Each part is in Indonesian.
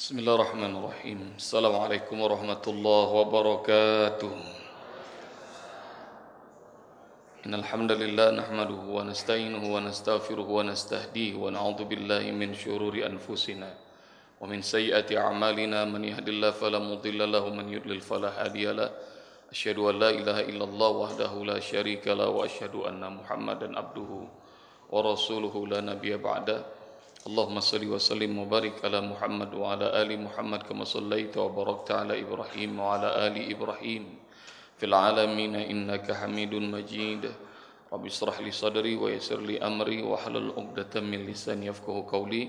بسم الله الرحمن الرحيم السلام عليكم ورحمة الله وبركاته إن الحمد لله نحمده ونستعينه ونستغفره ونستهديه ونعوذ بالله من شرور أنفسنا ومن سيئات أعمالنا من يهد الله فلا مضل له ومن يضلل فلا هادي له أشهد أن لا إله إلا الله وحده لا شريك له وأشهد أن محمدا عبده ورسوله لا نبي بعده اللهم صل وسلم وبارك على محمد وعلى آل محمد كما صليت وباركت على إبراهيم وعلى آل إبراهيم في العالمين إنك حميد مجيد رب اشرح لي صدري ويسر لي أمري واحلل عقدة من لساني يفقه قولي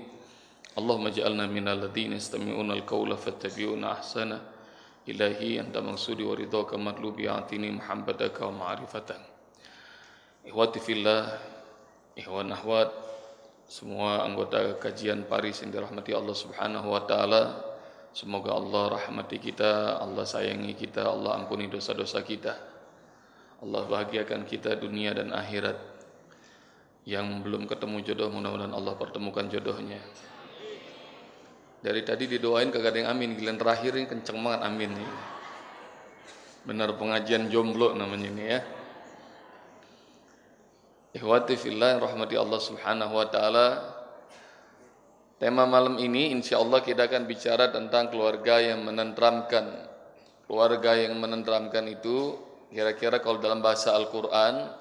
اللهم اجعلنا من الذين يستمعون القول فاتبعون أحسنه إلهي أنت مقصودي ورضاك مطلوبي أعطني محبتك ومعرفتك إخوتي في الله إخوان أخوات semua anggota kajian Paris yang dirahmati Allah Subhanahu wa taala. Semoga Allah rahmati kita, Allah sayangi kita, Allah ampuni dosa-dosa kita. Allah bahagiakan kita dunia dan akhirat. Yang belum ketemu jodoh mudah-mudahan Allah pertemukan jodohnya. Dari tadi didoain kagak ada yang amin, giliran terakhir ini kenceng banget amin nih. Benar pengajian jomblo namanya ini ya. Ikhwati fillah rahmati Allah Subhanahu wa taala. Tema malam ini insya Allah kita akan bicara tentang keluarga yang menenteramkan. Keluarga yang menenteramkan itu kira-kira kalau dalam bahasa Al-Qur'an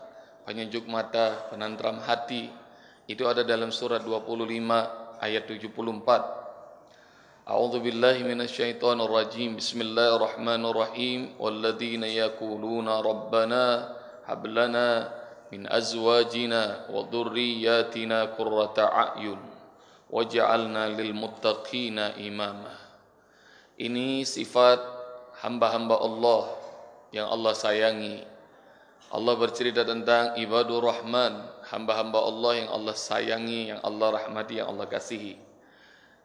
penyejuk mata, penenteram hati. Itu ada dalam surat 25 ayat 74. A'udzu billahi minasyaitonir rajim. Bismillahirrahmanirrahim. Walladzina yaquluna rabbana hab lana wa dhurriyyatina qurrata a'yun waj'alna lil muttaqina imama. Ini sifat hamba-hamba Allah yang Allah sayangi. Allah bercerita tentang ibadur rahman, hamba-hamba Allah yang Allah sayangi, yang Allah rahmati, yang Allah kasihi.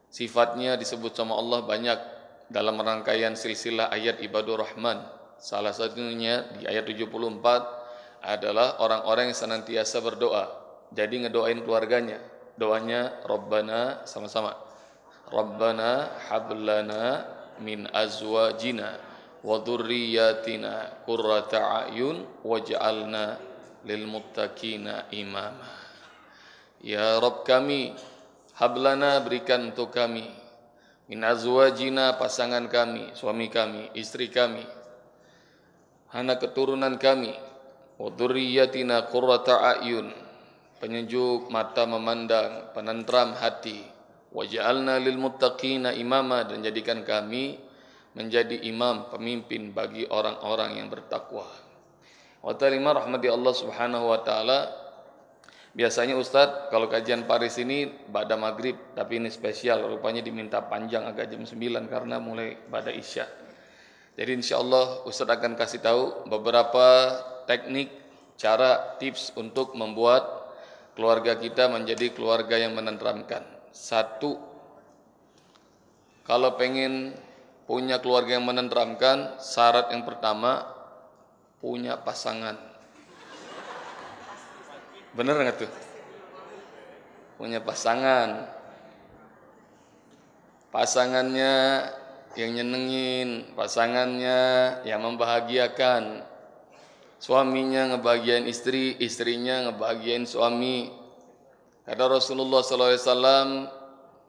Sifatnya disebut sama Allah banyak dalam rangkaian silsilah ayat ibadur rahman. Salah satunya di ayat 74 adalah orang-orang yang senantiasa berdoa. Jadi ngedoain keluarganya. Doanya Rabbana sama-sama. Rabbana hablana min azwajina wa dhurriyyatina qurrata a'yun waj'alna lil muttaqina imama. Ya Rabb kami, hablana berikan untuk kami min azwajina pasangan kami, suami kami, istri kami, anak keturunan kami, wa dzurriyyatina qurrata a'yun. Penyejuk mata memandang penentram hati. Waj'alna lil muttaqina imama. Dan jadikan kami menjadi imam pemimpin bagi orang-orang yang bertakwa. Wa ta'ala rahmati Allah Subhanahu wa taala. Biasanya Ustadz kalau kajian Paris ini pada maghrib. Tapi ini spesial rupanya diminta panjang agak jam 9 karena mulai pada isya. Jadi insya Allah Ustadz akan kasih tahu beberapa teknik, cara, tips untuk membuat keluarga kita menjadi keluarga yang menenteramkan. Satu, kalau pengen punya keluarga yang menenteramkan, syarat yang pertama punya pasangan. Bener nggak tuh? Punya pasangan. Pasangannya yang nyenengin, pasangannya yang membahagiakan, suaminya ngebahagiain istri, istrinya ngebahagiain suami. Kata Rasulullah SAW,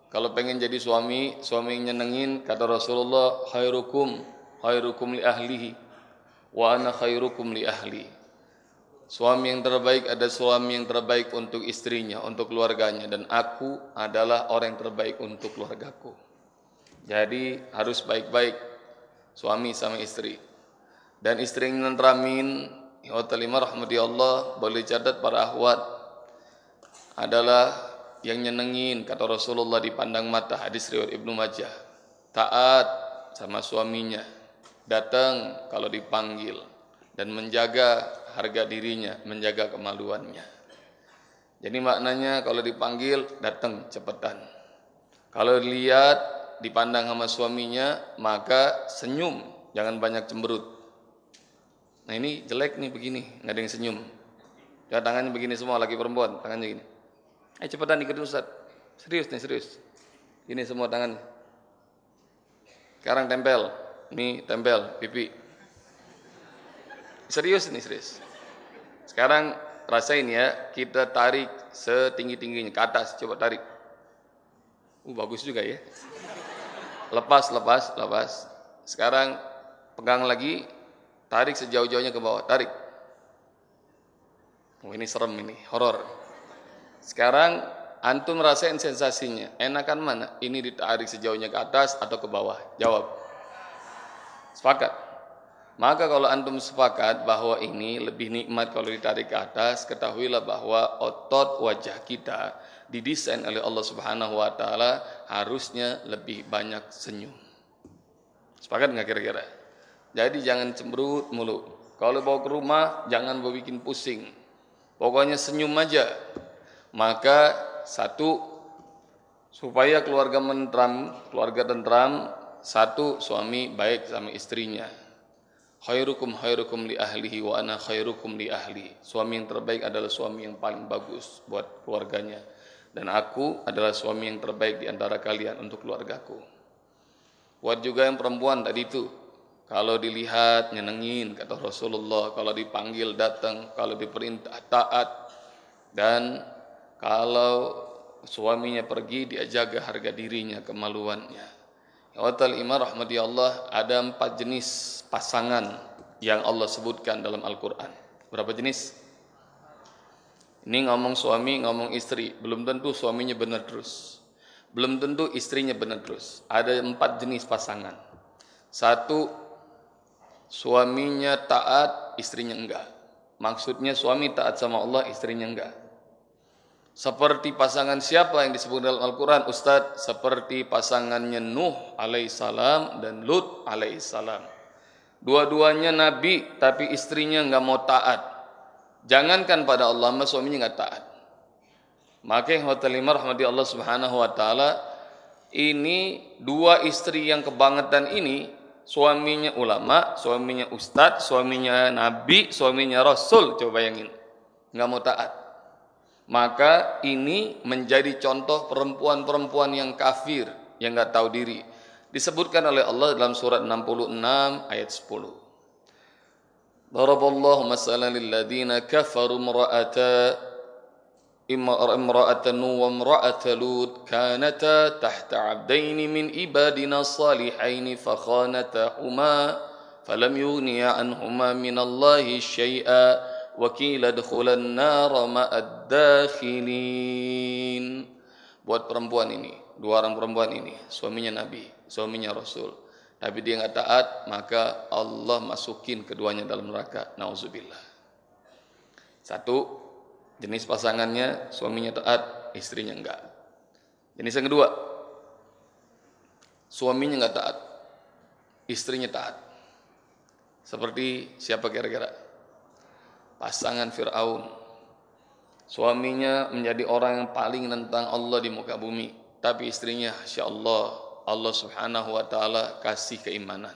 kalau pengen jadi suami, suami nyenengin, kata Rasulullah, khairukum, khairukum li ahlihi, wa ana khairukum li ahli. Suami yang terbaik ada suami yang terbaik untuk istrinya, untuk keluarganya, dan aku adalah orang yang terbaik untuk keluargaku. Jadi harus baik-baik suami sama istri dan istri yang nentramin lima rahmati Allah boleh catat para ahwat adalah yang nyenengin kata Rasulullah dipandang mata hadis riwayat Ibnu Majah. Taat sama suaminya datang kalau dipanggil dan menjaga harga dirinya menjaga kemaluannya. Jadi maknanya kalau dipanggil datang cepetan. Kalau lihat dipandang sama suaminya maka senyum jangan banyak cemberut Nah ini jelek nih begini, nggak ada yang senyum. Ya tangannya begini semua lagi perempuan, tangannya gini. Eh cepetan ikutin Ustaz. Serius nih serius. Ini semua tangannya. Sekarang tempel. Ini tempel pipi. Serius ini serius. Sekarang rasain ya, kita tarik setinggi-tingginya ke atas, coba tarik. Uh, bagus juga ya. Lepas, lepas, lepas. Sekarang pegang lagi, tarik sejauh-jauhnya ke bawah, tarik. Oh, ini serem ini, horor. Sekarang antum rasain sensasinya. Enakan mana? Ini ditarik sejauhnya ke atas atau ke bawah? Jawab. Sepakat. Maka kalau antum sepakat bahwa ini lebih nikmat kalau ditarik ke atas, ketahuilah bahwa otot wajah kita didesain oleh Allah Subhanahu wa taala harusnya lebih banyak senyum. Sepakat nggak kira-kira? Jadi jangan cemberut mulu. Kalau bawa ke rumah jangan bawa bikin pusing. Pokoknya senyum aja. Maka satu supaya keluarga mentram, keluarga tentram, satu suami baik sama istrinya khairukum khairukum li ahlihi wa ana khairukum li ahli. Suami yang terbaik adalah suami yang paling bagus buat keluarganya dan aku adalah suami yang terbaik di antara kalian untuk keluargaku. Buat juga yang perempuan tadi itu, kalau dilihat nyenengin kata Rasulullah, kalau dipanggil datang, kalau diperintah taat dan kalau suaminya pergi dia jaga harga dirinya, kemaluannya. Watal imam rahmati Allah ada empat jenis pasangan yang Allah sebutkan dalam Al-Quran. Berapa jenis? Ini ngomong suami, ngomong istri. Belum tentu suaminya benar terus. Belum tentu istrinya benar terus. Ada empat jenis pasangan. Satu, suaminya taat, istrinya enggak. Maksudnya suami taat sama Allah, istrinya enggak. Seperti pasangan siapa yang disebut dalam Al-Quran Ustadz? Seperti pasangannya Nuh alaihissalam dan Lut alaihissalam. Dua-duanya Nabi tapi istrinya nggak mau taat. Jangankan pada Allah, mas suaminya nggak taat. Maka yang hotel lima rahmati Allah subhanahu wa ta'ala ini dua istri yang kebangetan ini suaminya ulama, suaminya ustadz, suaminya nabi, suaminya rasul. Coba bayangin. Nggak mau taat maka ini menjadi contoh perempuan-perempuan yang kafir yang nggak tahu diri disebutkan oleh Allah dalam surat 66 ayat 10 Daraballahu masalan lilladzina kafaru imra'ata imra'atan wa imra'ata lut kanata tahta 'abdaini min ibadina salihaini fakhanatahuma falam yughniya anhuma min Allahi syai'a wakil adkhulan nar ma'ad dakhilin. Buat perempuan ini dua orang perempuan ini suaminya nabi suaminya rasul. Tapi dia nggak taat maka Allah masukin keduanya dalam neraka. Nauzubillah. Satu jenis pasangannya suaminya taat istrinya enggak jenis yang kedua suaminya nggak taat istrinya taat seperti siapa kira-kira pasangan Fir'aun. Suaminya menjadi orang yang paling tentang Allah di muka bumi. Tapi istrinya, Insya Allah, Allah subhanahu wa ta'ala kasih keimanan.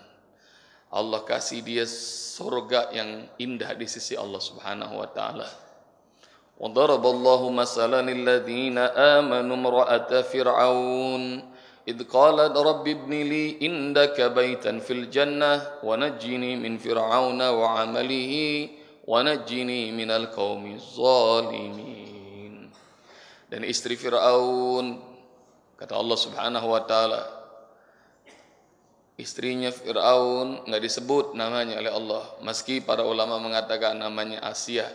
Allah kasih dia surga yang indah di sisi Allah subhanahu wa ta'ala. وضرب الله مثلا للذين آمنوا امرأة فرعون إذ قالت رب ابن لي عندك بيتا في الجنة ونجني من فرعون وعمله wanajini minal qaumi zalimin dan istri Firaun kata Allah Subhanahu wa taala istrinya Firaun nggak disebut namanya oleh Allah meski para ulama mengatakan namanya Asia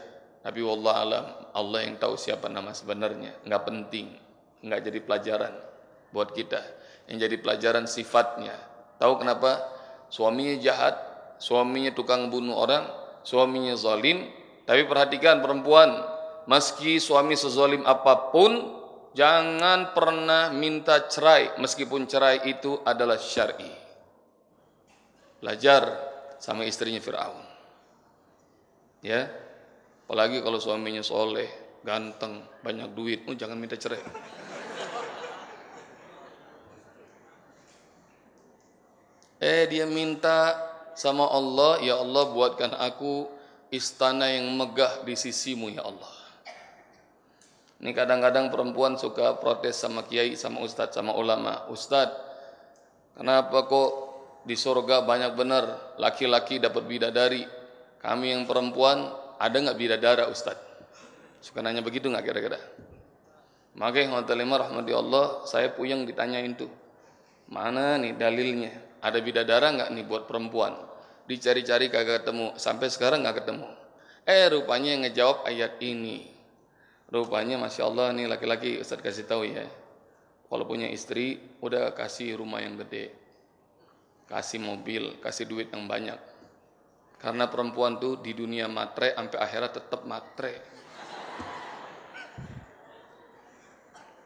tapi wallah alam Allah yang tahu siapa nama sebenarnya nggak penting nggak jadi pelajaran buat kita yang jadi pelajaran sifatnya tahu kenapa suaminya jahat suaminya tukang bunuh orang suaminya zalim, tapi perhatikan perempuan, meski suami sezalim apa pun, jangan pernah minta cerai meskipun cerai itu adalah syar'i. Belajar sama istrinya Firaun. Ya. Apalagi kalau suaminya soleh, ganteng, banyak duit, oh, jangan minta cerai. Eh dia minta sama Allah, ya Allah buatkan aku istana yang megah di sisimu ya Allah. Ini kadang-kadang perempuan suka protes sama kiai, sama ustadz, sama ulama. Ustadz, kenapa kok di surga banyak benar laki-laki dapat bidadari. Kami yang perempuan ada nggak bidadara Ustaz? Suka nanya begitu nggak kira-kira? Maka yang rahmati Allah, saya puyeng ditanyain tuh. Mana nih dalilnya? Ada bidadara nggak nih buat perempuan? Dicari-cari kagak ketemu, sampai sekarang nggak ketemu. Eh rupanya yang ngejawab ayat ini. Rupanya Masya Allah nih laki-laki Ustaz kasih tahu ya. Kalau punya istri, udah kasih rumah yang gede kasih mobil, kasih duit yang banyak. Karena perempuan tuh di dunia matre sampai akhirat tetap matre.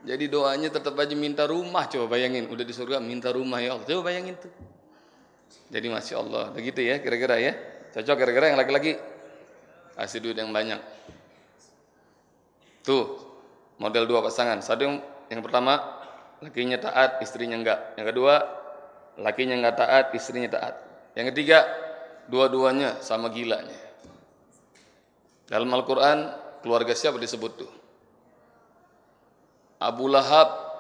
Jadi doanya tetap aja minta rumah, coba bayangin, udah di surga minta rumah ya Allah, coba bayangin tuh. Jadi masya Allah, begitu ya kira-kira ya, cocok kira-kira yang laki-laki kasih duit yang banyak. Tuh model dua pasangan, satu yang, yang pertama lakinya taat, istrinya enggak. Yang kedua lakinya nggak taat, istrinya taat. Yang ketiga, dua-duanya sama gilanya. Dalam Al-Quran, keluarga siapa disebut tu? Abu Lahab.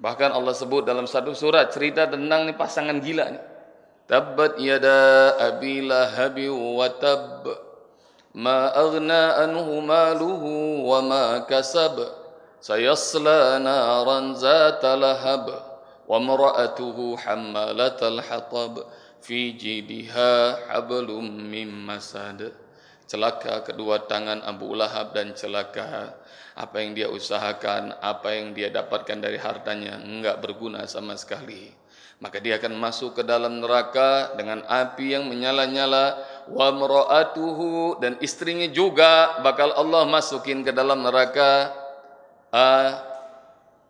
Bahkan Allah sebut dalam satu surat, cerita tentang nih pasangan gila. Nih. Tabbat yada abi Lahab wa tab. Ma aghna anhu maluhu wa ma kasab. Sayasla naran zata lahab. Wa maraatuhu. Wa maraatuhu hammalatal hatab fi jibiha hablum mim masad. Celaka kedua tangan Abu Lahab dan celaka apa yang dia usahakan apa yang dia dapatkan dari hartanya enggak berguna sama sekali. Maka dia akan masuk ke dalam neraka dengan api yang menyala-nyala wa mar'atuhu dan istrinya juga bakal Allah masukin ke dalam neraka. Uh,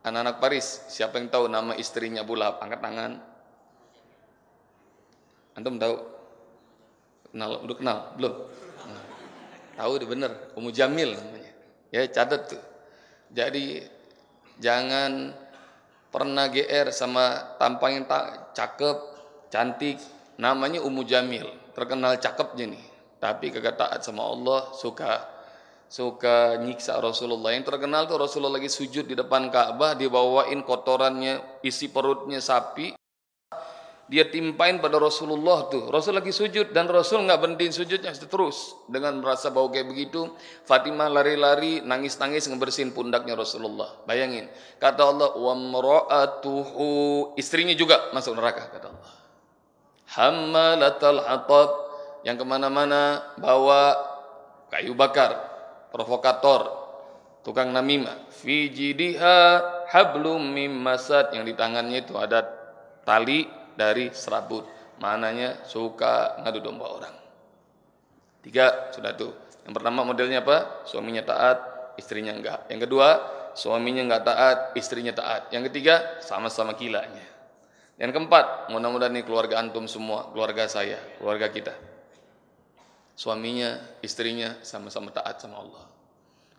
anak-anak Paris siapa yang tahu nama istrinya Abu Lahab? Angkat tangan. Antum tahu? Kenal, udah kenal? Belum? Nah, tahu udah bener, Ummu Jamil namanya. Ya catat tuh. Jadi jangan pernah GR sama tampang yang tak cakep, cantik, namanya Ummu Jamil, terkenal cakepnya nih. Tapi kagak taat sama Allah, suka suka nyiksa Rasulullah. Yang terkenal tuh Rasulullah lagi sujud di depan Ka'bah, dibawain kotorannya, isi perutnya sapi. Dia timpain pada Rasulullah tuh. Rasul lagi sujud dan Rasul nggak berhentiin sujudnya terus dengan merasa bau kayak begitu. Fatimah lari-lari, nangis-nangis ngebersihin pundaknya Rasulullah. Bayangin, kata Allah, wa istrinya juga masuk neraka kata Allah. Hammalatal hatab yang ke mana-mana bawa kayu bakar provokator, tukang namimah. Fi jidiha hablum masad yang di tangannya itu ada tali dari serabut. Mananya suka ngadu domba orang. Tiga sudah tuh. Yang pertama modelnya apa? Suaminya taat, istrinya enggak. Yang kedua, suaminya enggak taat, istrinya taat. Yang ketiga, sama-sama gilanya. Yang keempat, mudah-mudahan ini keluarga antum semua, keluarga saya, keluarga kita suaminya, istrinya sama-sama taat sama Allah.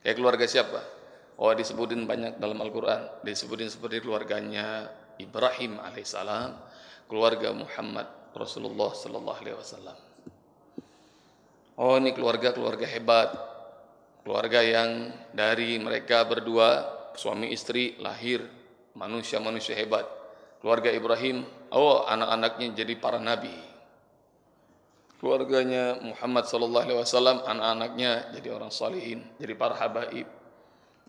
Kayak keluarga siapa? Oh disebutin banyak dalam Al-Quran. Disebutin seperti keluarganya Ibrahim alaihissalam, keluarga Muhammad Rasulullah sallallahu alaihi wasallam. Oh ini keluarga keluarga hebat, keluarga yang dari mereka berdua suami istri lahir manusia-manusia hebat. Keluarga Ibrahim, oh anak-anaknya jadi para nabi keluarganya Muhammad sallallahu alaihi wasallam, anak-anaknya jadi orang salihin, jadi para habaib,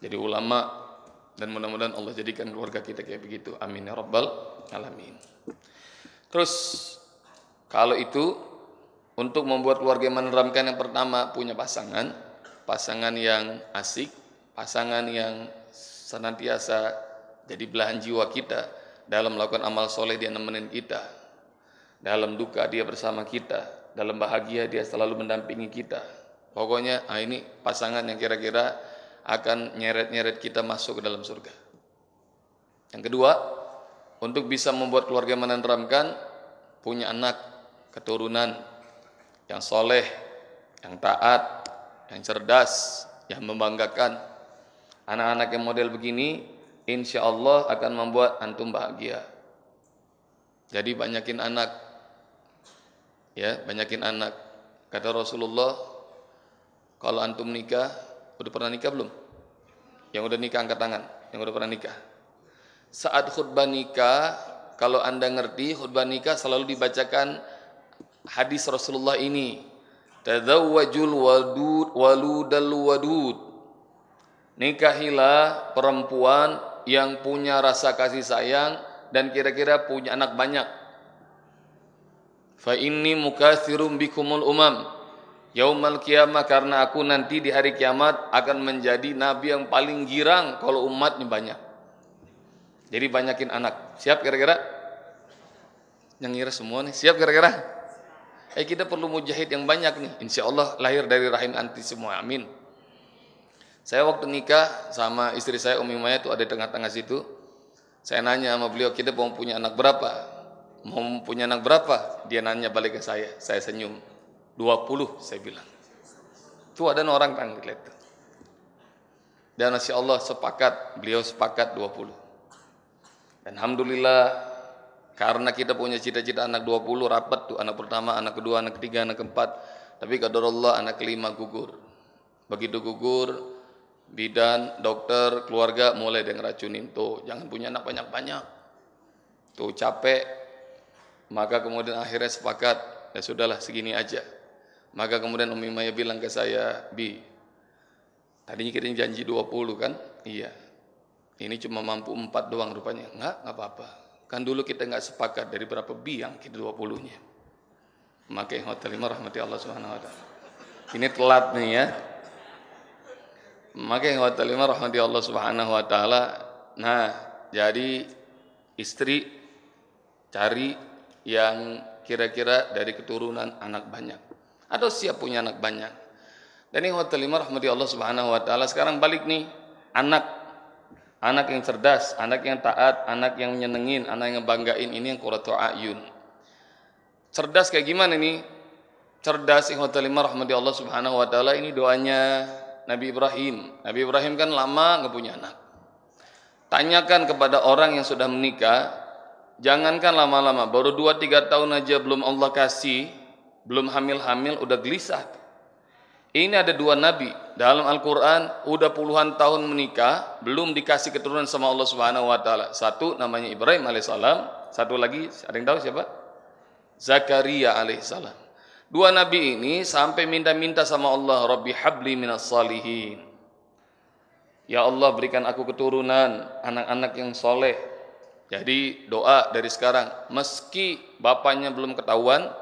jadi ulama dan mudah-mudahan Allah jadikan keluarga kita kayak begitu. Amin ya rabbal alamin. Terus kalau itu untuk membuat keluarga meneramkan yang pertama punya pasangan, pasangan yang asik, pasangan yang senantiasa jadi belahan jiwa kita dalam melakukan amal soleh dia nemenin kita, dalam duka dia bersama kita, dalam bahagia dia selalu mendampingi kita. Pokoknya ah ini pasangan yang kira-kira akan nyeret-nyeret kita masuk ke dalam surga. Yang kedua, untuk bisa membuat keluarga menenteramkan, punya anak, keturunan yang soleh, yang taat, yang cerdas, yang membanggakan. Anak-anak yang model begini, insya Allah akan membuat antum bahagia. Jadi banyakin anak, ya banyakin anak. Kata Rasulullah kalau antum nikah udah pernah nikah belum? Yang udah nikah angkat tangan. Yang udah pernah nikah saat khutbah nikah kalau Anda ngerti khutbah nikah selalu dibacakan hadis Rasulullah ini. Tazawwajul wadud waludal wadud. Nikahilah perempuan yang punya rasa kasih sayang dan kira-kira punya anak banyak. Fa inni mukatsirum bikumul umam. Yaumal kiamah karena aku nanti di hari kiamat akan menjadi nabi yang paling girang kalau umatnya banyak. Jadi banyakin anak. Siap kira-kira? Yang ngira semua nih. Siap kira-kira? Eh kita perlu mujahid yang banyak nih. Insya Allah lahir dari rahim anti semua. Amin. Saya waktu nikah sama istri saya Umi Maya itu ada di tengah-tengah situ. Saya nanya sama beliau, kita mau punya anak berapa? Mau punya anak berapa? Dia nanya balik ke saya. Saya senyum. 20 saya bilang. Itu ada orang itu. Dan Masya Allah sepakat, beliau sepakat 20. Dan Alhamdulillah karena kita punya cita-cita anak 20 rapat tuh anak pertama, anak kedua, anak ketiga, anak keempat. Tapi Allah anak kelima gugur. Begitu gugur, bidan, dokter, keluarga mulai dengan racunin tuh jangan punya anak banyak-banyak. Tuh capek. Maka kemudian akhirnya sepakat ya sudahlah segini aja. Maka kemudian Umi Maya bilang ke saya, "Bi, tadinya kita janji 20 kan? Iya. Ini cuma mampu 4 doang rupanya." Enggak, enggak apa-apa. Kan dulu kita enggak sepakat dari berapa bi yang kita 20-nya. Maka yang hotel lima rahmati Allah Subhanahu wa taala. Ini telat nih ya. Maka yang hotel lima rahmati Allah Subhanahu wa taala. Nah, jadi istri cari yang kira-kira dari keturunan anak banyak atau siap punya anak banyak. Dan yang hotel lima rahmati Allah Subhanahu wa taala sekarang balik nih anak anak yang cerdas, anak yang taat, anak yang menyenengin, anak yang banggain ini yang qurratu ayun. Cerdas kayak gimana nih? Cerdas lima rahmati Allah Subhanahu wa taala ini doanya Nabi Ibrahim. Nabi Ibrahim kan lama nggak punya anak. Tanyakan kepada orang yang sudah menikah, jangankan lama-lama, baru 2-3 tahun aja belum Allah kasih, belum hamil-hamil udah gelisah. Ini ada dua nabi dalam Al-Qur'an udah puluhan tahun menikah, belum dikasih keturunan sama Allah Subhanahu wa taala. Satu namanya Ibrahim alaihissalam, satu lagi ada yang tahu siapa? Zakaria alaihissalam. Dua nabi ini sampai minta-minta sama Allah, Rabbi habli minas salihin. Ya Allah berikan aku keturunan anak-anak yang soleh. Jadi doa dari sekarang, meski bapaknya belum ketahuan,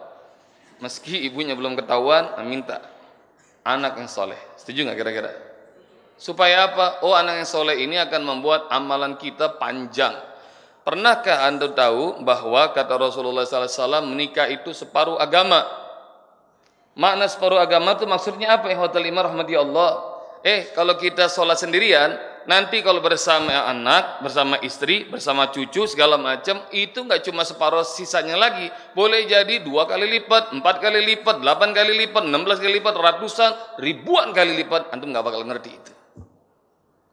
meski ibunya belum ketahuan, minta anak yang soleh. Setuju nggak kira-kira? Supaya apa? Oh anak yang soleh ini akan membuat amalan kita panjang. Pernahkah anda tahu bahwa kata Rasulullah SAW menikah itu separuh agama? Makna separuh agama itu maksudnya apa? Ikhwatul lima rahmati Allah. Eh, kalau kita sholat sendirian, nanti kalau bersama anak, bersama istri, bersama cucu, segala macam, itu nggak cuma separuh sisanya lagi. Boleh jadi dua kali lipat, empat kali lipat, delapan kali lipat, enam belas kali lipat, ratusan, ribuan kali lipat. Antum nggak bakal ngerti itu.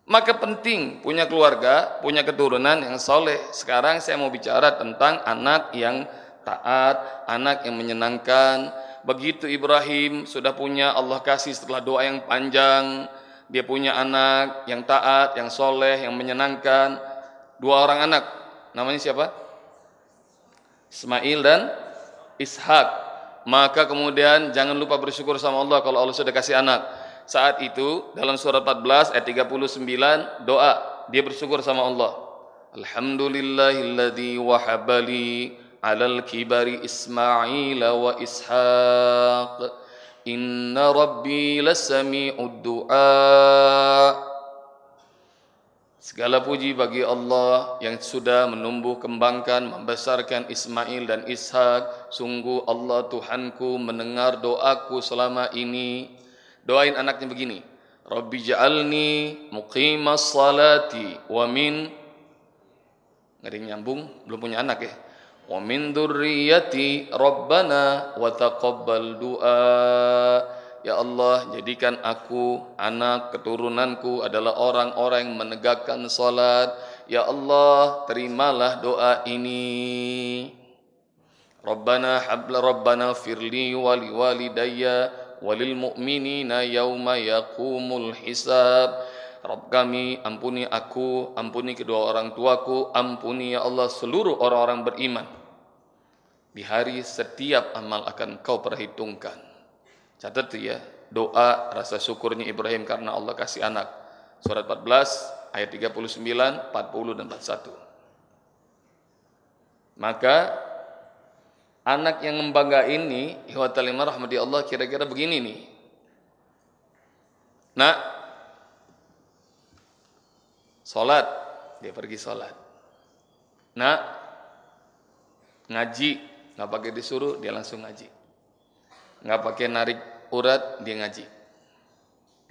Maka penting punya keluarga, punya keturunan yang soleh. Sekarang saya mau bicara tentang anak yang taat, anak yang menyenangkan, Begitu Ibrahim sudah punya Allah kasih setelah doa yang panjang, dia punya anak yang taat, yang soleh, yang menyenangkan. Dua orang anak, namanya siapa? Ismail dan Ishak. Maka kemudian jangan lupa bersyukur sama Allah kalau Allah sudah kasih anak. Saat itu dalam surah 14 ayat 39 doa dia bersyukur sama Allah. Alhamdulillahilladzi wahabali alal kibari Ismail wa Ishaq Inna Rabbi lasami'ud du'a Segala puji bagi Allah yang sudah menumbuh kembangkan, membesarkan Ismail dan Ishak. Sungguh Allah Tuhanku mendengar doaku selama ini. Doain anaknya begini. Rabbi ja'alni muqimas salati wa min yang nyambung, belum punya anak ya. Dzurriyyati rabbana wa taqabbal du'a. Ya Allah, jadikan aku, anak keturunanku adalah orang-orang yang menegakkan salat. Ya Allah, terimalah doa ini. Rabbana habla rabbana firli wa liwalidayya walil mu'minina yauma yaqumul hisab. Rabb kami, ampuni aku, ampuni kedua orang tuaku, ampuni ya Allah seluruh orang-orang beriman. Di hari setiap amal akan kau perhitungkan. Catat ya, doa rasa syukurnya Ibrahim karena Allah kasih anak. Surat 14 ayat 39, 40 dan 41. Maka anak yang membangga ini, ihwatal rahmati Allah kira-kira begini nih. Nak, Salat, dia pergi salat. Nak, ngaji, nggak pakai disuruh, dia langsung ngaji. Nggak pakai narik urat, dia ngaji.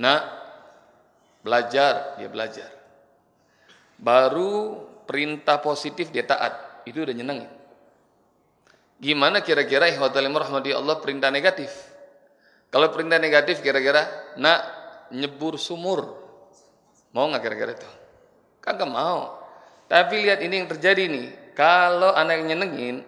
Nak, belajar, dia belajar. Baru perintah positif dia taat, itu udah nyenengin. Gimana kira-kira ihwatalim rahmati Allah perintah negatif? Kalau perintah negatif kira-kira, nak nyebur sumur. Mau nggak kira-kira itu? Kagak mau. Tapi lihat ini yang terjadi nih. Kalau anaknya nyenengin,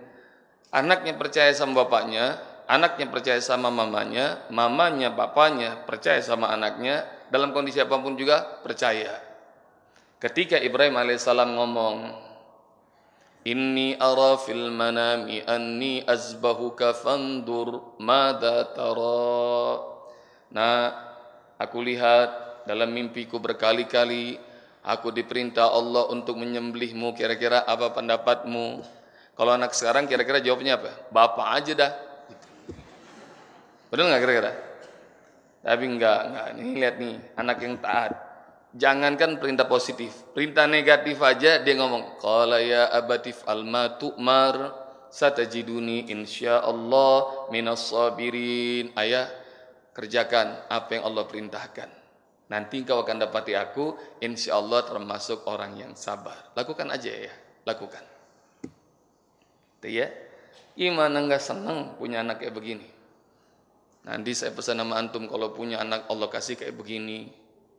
anaknya percaya sama bapaknya, anaknya percaya sama mamanya, mamanya, bapaknya percaya sama anaknya, dalam kondisi apa pun juga percaya. Ketika Ibrahim alaihissalam ngomong, Inni ara fil manami anni azbahuka fandur mada tara. Nah, aku lihat dalam mimpiku berkali-kali Aku diperintah Allah untuk menyembelihmu. Kira-kira apa pendapatmu? Kalau anak sekarang kira-kira jawabnya apa? Bapak aja dah. Benar nggak kira-kira? Tapi enggak, enggak. Nih lihat nih, anak yang taat. Jangankan perintah positif, perintah negatif aja dia ngomong. Qala ya abatif alma tu'mar satajiduni insyaallah minas sabirin. Ayah, kerjakan apa yang Allah perintahkan. Nanti kau akan dapati aku, insya Allah termasuk orang yang sabar. Lakukan aja ya, lakukan. Itu ya. Gimana nggak seneng punya anak kayak begini? Nanti saya pesan nama antum kalau punya anak Allah kasih kayak begini,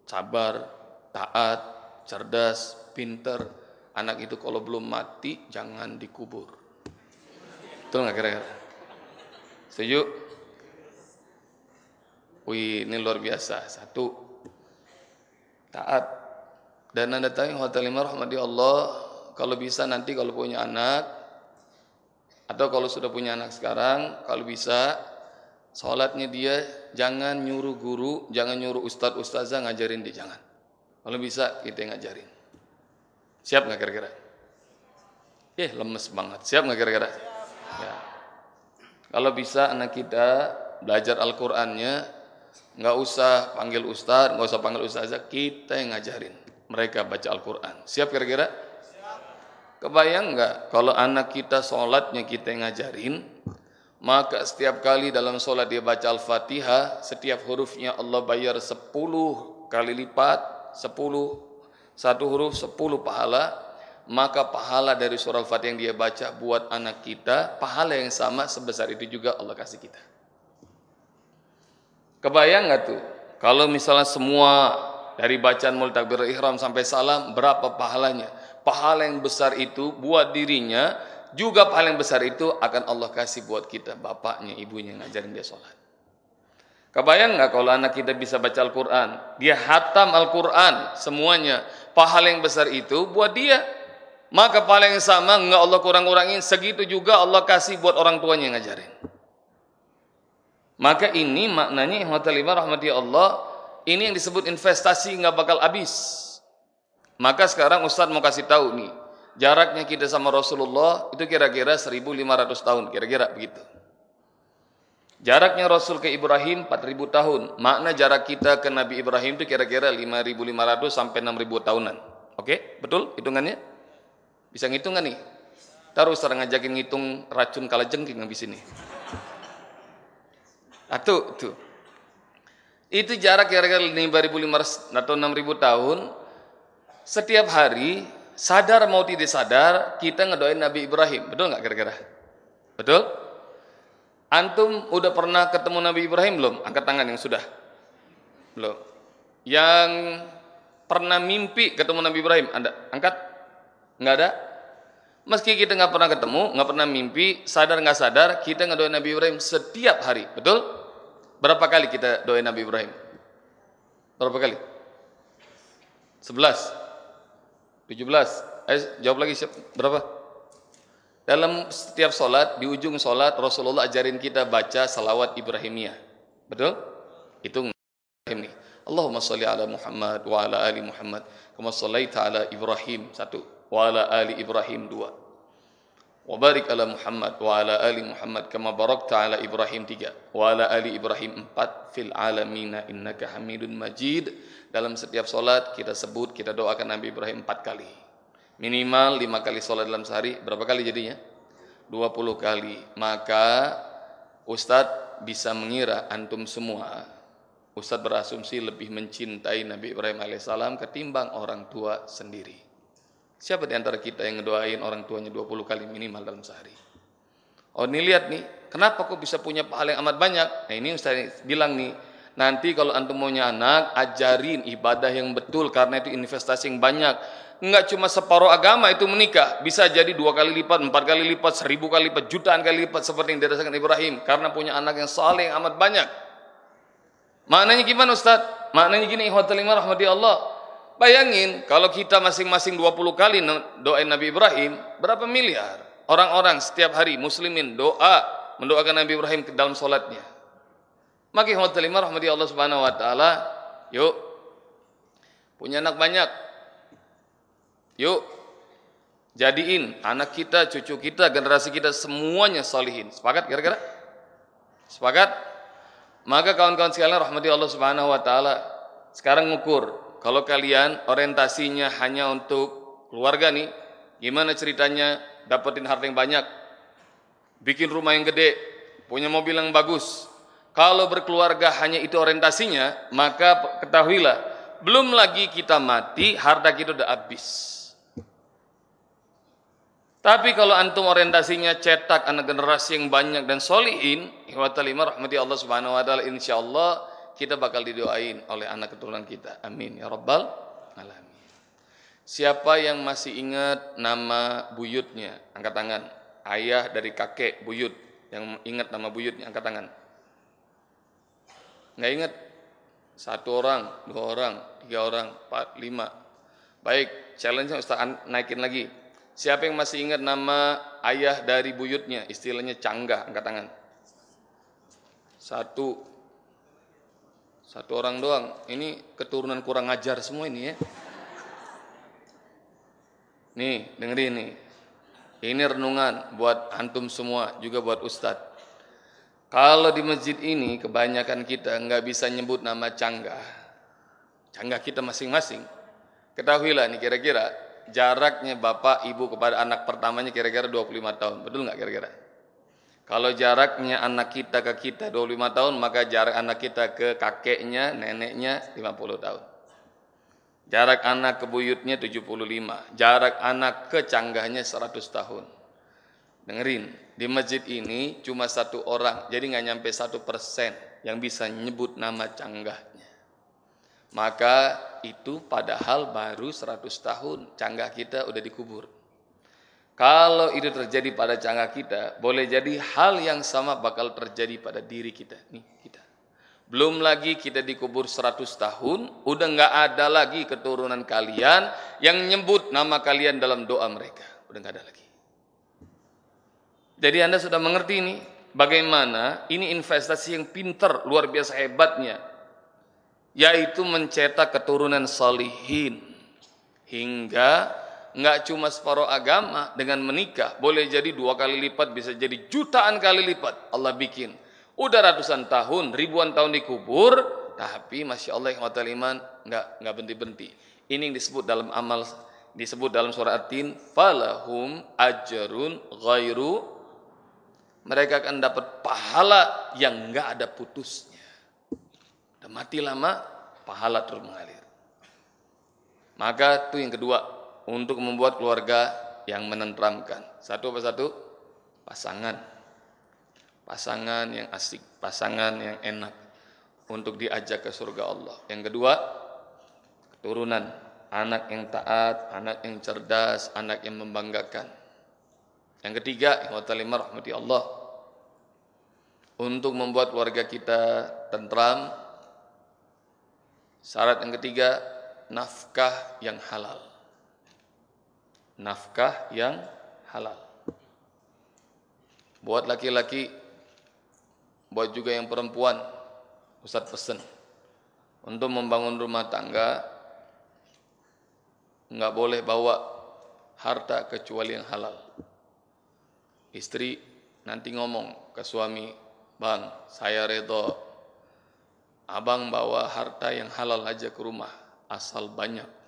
sabar, taat, cerdas, pinter. Anak itu kalau belum mati jangan dikubur. Betul nggak kira-kira? Setuju? Wih, ini luar biasa. Satu, taat. Dan anda tahu hotel lima rahmati Allah kalau bisa nanti kalau punya anak atau kalau sudah punya anak sekarang kalau bisa sholatnya dia jangan nyuruh guru jangan nyuruh ustadz ustazah ngajarin dia jangan. Kalau bisa kita ngajarin. Siap nggak kira-kira? Eh lemes banget. Siap nggak kira-kira? Ya. Kalau bisa anak kita belajar Al-Qur'annya nggak usah panggil ustaz, nggak usah panggil ustazah, kita yang ngajarin mereka baca Al-Quran. Siap kira-kira? Kebayang nggak kalau anak kita sholatnya kita yang ngajarin, maka setiap kali dalam sholat dia baca Al-Fatihah, setiap hurufnya Allah bayar 10 kali lipat, 10, satu huruf 10 pahala, maka pahala dari surah Al-Fatihah yang dia baca buat anak kita, pahala yang sama sebesar itu juga Allah kasih kita. Kebayang nggak tuh? Kalau misalnya semua dari bacaan mulai takbir ihram sampai salam berapa pahalanya? Pahala yang besar itu buat dirinya juga pahala yang besar itu akan Allah kasih buat kita bapaknya ibunya ngajarin dia sholat. Kebayang nggak kalau anak kita bisa baca Al-Quran, dia hatam Al-Quran semuanya, pahala yang besar itu buat dia. Maka pahala yang sama nggak Allah kurang-kurangin, segitu juga Allah kasih buat orang tuanya yang ngajarin. Maka ini maknanya ihwatalimah rahmati Allah, ini yang disebut investasi nggak bakal habis. Maka sekarang Ustadz mau kasih tahu nih, jaraknya kita sama Rasulullah itu kira-kira 1500 tahun, kira-kira begitu. Jaraknya Rasul ke Ibrahim 4000 tahun. Makna jarak kita ke Nabi Ibrahim itu kira-kira 5500 sampai 6000 tahunan. Oke, betul hitungannya? Bisa ngitung nggak nih? Taruh sekarang ngajakin ngitung racun kalajengking habis ini. Atau tuh. Itu jarak kira-kira 5.500 atau 6.000 tahun. Setiap hari, sadar mau tidak sadar, kita ngedoain Nabi Ibrahim. Betul nggak kira-kira? Betul? Antum udah pernah ketemu Nabi Ibrahim belum? Angkat tangan yang sudah. Belum. Yang pernah mimpi ketemu Nabi Ibrahim, Anda angkat? Nggak ada? Meski kita nggak pernah ketemu, nggak pernah mimpi, sadar nggak sadar, kita ngedoain Nabi Ibrahim setiap hari, betul? Berapa kali kita doain Nabi Ibrahim? Berapa kali? 11 17 Ayo jawab lagi siap. Berapa? Dalam setiap solat di ujung solat Rasulullah ajarin kita baca salawat Ibrahimiyah. Betul? Itu Ibrahim nih. Allahumma salli ala Muhammad wa ala ali Muhammad kama sallaita ala Ibrahim. Satu. Wa ala ali Ibrahim dua wa barik ala Muhammad wa ala ali Muhammad kama barakta ala Ibrahim tiga. Wa ala ali Ibrahim empat. Fil alamina innaka dalam setiap solat kita sebut kita doakan Nabi Ibrahim empat kali. Minimal lima kali solat dalam sehari. Berapa kali jadinya? 20 kali. Maka Ustadz bisa mengira antum semua Ustadz berasumsi lebih mencintai Nabi Ibrahim alaihissalam ketimbang orang tua sendiri Siapa di antara kita yang ngedoain orang tuanya 20 kali minimal dalam sehari? Oh ini lihat nih, kenapa kok bisa punya pahala yang amat banyak? Nah ini Ustaz bilang nih, nanti kalau antum maunya anak, ajarin ibadah yang betul karena itu investasi yang banyak. Enggak cuma separuh agama itu menikah, bisa jadi dua kali lipat, empat kali lipat, seribu kali lipat, jutaan kali lipat seperti yang dirasakan Ibrahim karena punya anak yang saleh yang amat banyak. Maknanya gimana Ustaz? Maknanya gini, ihwatul Allah. Bayangin kalau kita masing-masing 20 kali doain Nabi Ibrahim, berapa miliar orang-orang setiap hari muslimin doa mendoakan Nabi Ibrahim ke dalam solatnya. Maka ihwatul rahmati Allah Subhanahu wa taala, yuk punya anak banyak. Yuk jadiin anak kita, cucu kita, generasi kita semuanya salihin. Sepakat kira-kira? Sepakat? Maka kawan-kawan sekalian rahmati Allah Subhanahu wa taala, sekarang ngukur kalau kalian orientasinya hanya untuk keluarga nih, gimana ceritanya dapetin harta yang banyak, bikin rumah yang gede, punya mobil yang bagus. Kalau berkeluarga hanya itu orientasinya, maka ketahuilah, belum lagi kita mati, harta kita udah habis. Tapi kalau antum orientasinya cetak anak generasi yang banyak dan solihin, ihwatalimah rahmati Allah subhanahu wa ta'ala, insya Allah kita bakal didoain oleh anak keturunan kita. Amin ya rabbal alamin. Siapa yang masih ingat nama buyutnya? Angkat tangan. Ayah dari kakek buyut yang ingat nama buyutnya angkat tangan. Nggak ingat? Satu orang, dua orang, tiga orang, empat, lima. Baik, challenge-nya Ustaz naikin lagi. Siapa yang masih ingat nama ayah dari buyutnya? Istilahnya canggah, angkat tangan. Satu, satu orang doang. Ini keturunan kurang ajar semua ini ya. Nih, dengerin nih. Ini renungan buat antum semua, juga buat ustadz. Kalau di masjid ini kebanyakan kita nggak bisa nyebut nama canggah. Canggah kita masing-masing. Ketahuilah nih kira-kira jaraknya bapak ibu kepada anak pertamanya kira-kira 25 tahun. Betul nggak kira-kira? Kalau jaraknya anak kita ke kita 25 tahun, maka jarak anak kita ke kakeknya, neneknya 50 tahun. Jarak anak ke buyutnya 75. Jarak anak ke canggahnya 100 tahun. Dengerin, di masjid ini cuma satu orang, jadi nggak nyampe satu persen yang bisa nyebut nama canggahnya. Maka itu padahal baru 100 tahun canggah kita udah dikubur. Kalau itu terjadi pada canggah kita, boleh jadi hal yang sama bakal terjadi pada diri kita. Nih, kita. Belum lagi kita dikubur 100 tahun, udah nggak ada lagi keturunan kalian yang nyebut nama kalian dalam doa mereka. Udah nggak ada lagi. Jadi Anda sudah mengerti ini, bagaimana ini investasi yang pinter, luar biasa hebatnya. Yaitu mencetak keturunan salihin. Hingga nggak cuma separuh agama dengan menikah boleh jadi dua kali lipat bisa jadi jutaan kali lipat. Allah bikin. Udah ratusan tahun ribuan tahun dikubur tapi masya Allah yang iman nggak nggak berhenti berhenti ini yang disebut dalam amal disebut dalam surah At-Tin falahum ajrun ghairu. Mereka akan dapat pahala yang nggak ada putusnya. Dan mati lama pahala terus mengalir. Maka itu yang kedua untuk membuat keluarga yang menenteramkan. Satu persatu pasangan. Pasangan yang asik, pasangan yang enak untuk diajak ke surga Allah. Yang kedua, keturunan, anak yang taat, anak yang cerdas, anak yang membanggakan. Yang ketiga, ihwatalimah rahmati Allah. Untuk membuat keluarga kita tentram, syarat yang ketiga, nafkah yang halal. Nafkah yang halal. Buat laki-laki, buat juga yang perempuan, Ustaz pesen. Untuk membangun rumah tangga, nggak boleh bawa harta kecuali yang halal. Istri nanti ngomong ke suami, bang saya redo, abang bawa harta yang halal aja ke rumah, asal banyak.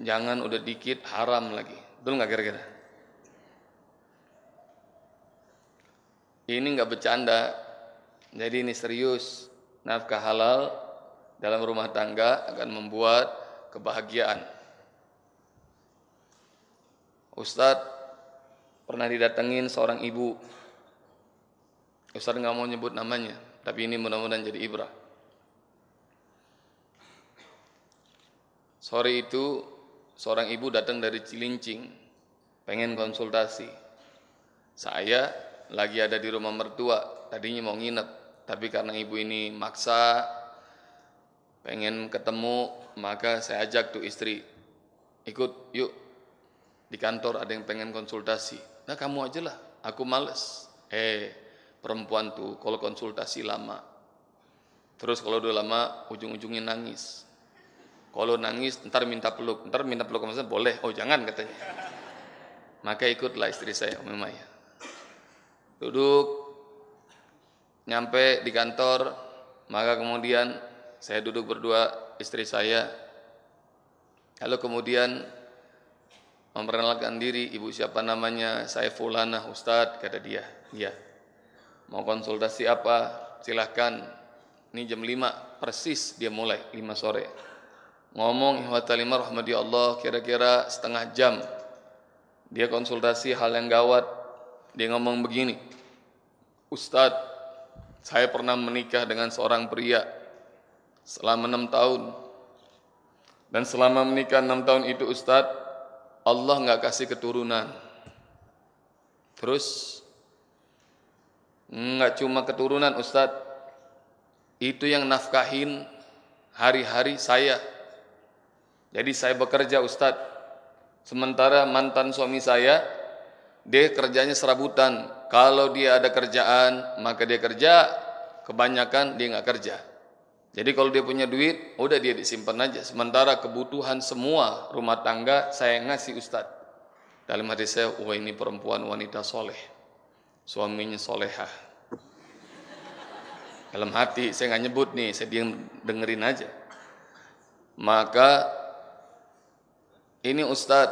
Jangan udah dikit haram lagi, betul nggak kira-kira? Ini nggak bercanda, jadi ini serius. Nafkah halal dalam rumah tangga akan membuat kebahagiaan. Ustadz pernah didatengin seorang ibu. Ustadz nggak mau nyebut namanya, tapi ini mudah-mudahan jadi ibrah. Sore itu seorang ibu datang dari Cilincing, pengen konsultasi. Saya lagi ada di rumah mertua, tadinya mau nginep, tapi karena ibu ini maksa, pengen ketemu, maka saya ajak tuh istri, ikut yuk di kantor ada yang pengen konsultasi. Nah kamu aja lah, aku males. Eh perempuan tuh kalau konsultasi lama. Terus kalau udah lama ujung-ujungnya nangis. Kalau nangis ntar minta peluk, ntar minta peluk sama boleh. Oh jangan katanya. Maka ikutlah istri saya Om Maya. Duduk nyampe di kantor, maka kemudian saya duduk berdua istri saya. Lalu kemudian memperkenalkan diri, ibu siapa namanya, saya Fulana Ustadz, kata dia. Iya. Mau konsultasi apa? Silahkan. Ini jam 5 persis dia mulai, 5 sore. Ngomong ihwatalimah rahmati Allah kira-kira setengah jam. Dia konsultasi hal yang gawat. Dia ngomong begini. Ustadz, saya pernah menikah dengan seorang pria selama enam tahun. Dan selama menikah enam tahun itu Ustadz, Allah nggak kasih keturunan. Terus nggak cuma keturunan Ustadz, itu yang nafkahin hari-hari saya. Jadi saya bekerja Ustadz, sementara mantan suami saya, dia kerjanya serabutan. Kalau dia ada kerjaan, maka dia kerja, kebanyakan dia nggak kerja. Jadi kalau dia punya duit, udah dia disimpan aja. Sementara kebutuhan semua rumah tangga saya ngasih Ustad. Dalam hati saya, wah ini perempuan wanita soleh. Suaminya soleha. Dalam hati saya nggak nyebut nih, saya diam dengerin aja. Maka ini Ustad,